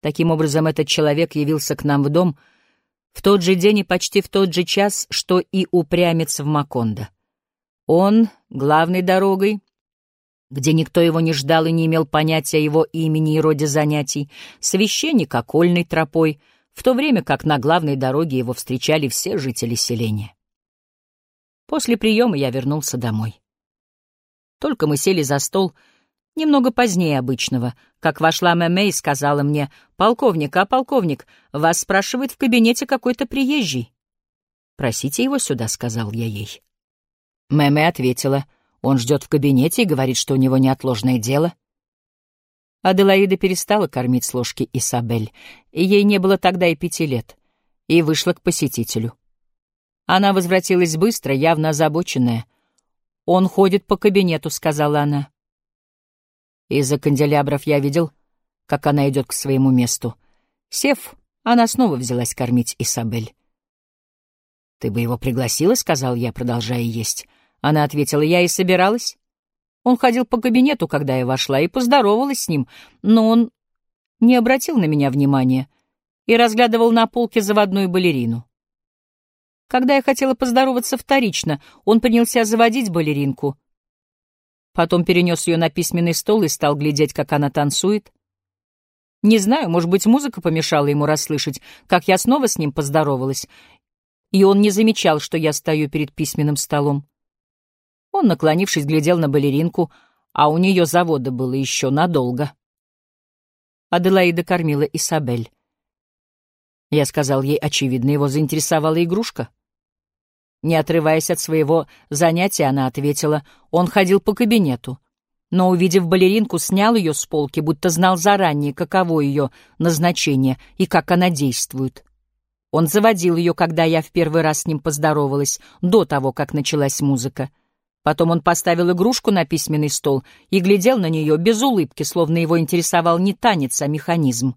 Таким образом, этот человек явился к нам в дом в тот же день и почти в тот же час, что и упрямец в Макондо. Он, главной дорогой, где никто его не ждал и не имел понятия о его имени и роде занятий, священник окольной тропой, в то время как на главной дороге его встречали все жители селения. После приема я вернулся домой. Только мы сели за стол — немного позднее обычного, как вошла Мэмэ и сказала мне, «Полковник, а полковник, вас спрашивает в кабинете какой-то приезжий». «Просите его сюда», — сказал я ей. Мэмэ ответила, «Он ждет в кабинете и говорит, что у него неотложное дело». Аделаида перестала кормить с ложки Исабель, ей не было тогда и пяти лет, и вышла к посетителю. Она возвратилась быстро, явно озабоченная. «Он ходит по кабинету», — сказала она. Из-за канделябров я видел, как она идет к своему месту. Сев, она снова взялась кормить Исабель. «Ты бы его пригласила?» — сказал я, продолжая есть. Она ответила, «Я и собиралась». Он ходил по кабинету, когда я вошла, и поздоровалась с ним, но он не обратил на меня внимания и разглядывал на полке заводную балерину. Когда я хотела поздороваться вторично, он принялся заводить балеринку — Потом перенес ее на письменный стол и стал глядеть, как она танцует. Не знаю, может быть, музыка помешала ему расслышать, как я снова с ним поздоровалась, и он не замечал, что я стою перед письменным столом. Он, наклонившись, глядел на балеринку, а у нее завода было еще надолго. Аделаида кормила Исабель. Я сказал ей, очевидно, его заинтересовала игрушка. Не отрываясь от своего занятия, она ответила, он ходил по кабинету. Но, увидев балеринку, снял ее с полки, будто знал заранее, каково ее назначение и как она действует. Он заводил ее, когда я в первый раз с ним поздоровалась, до того, как началась музыка. Потом он поставил игрушку на письменный стол и глядел на нее без улыбки, словно его интересовал не танец, а механизм.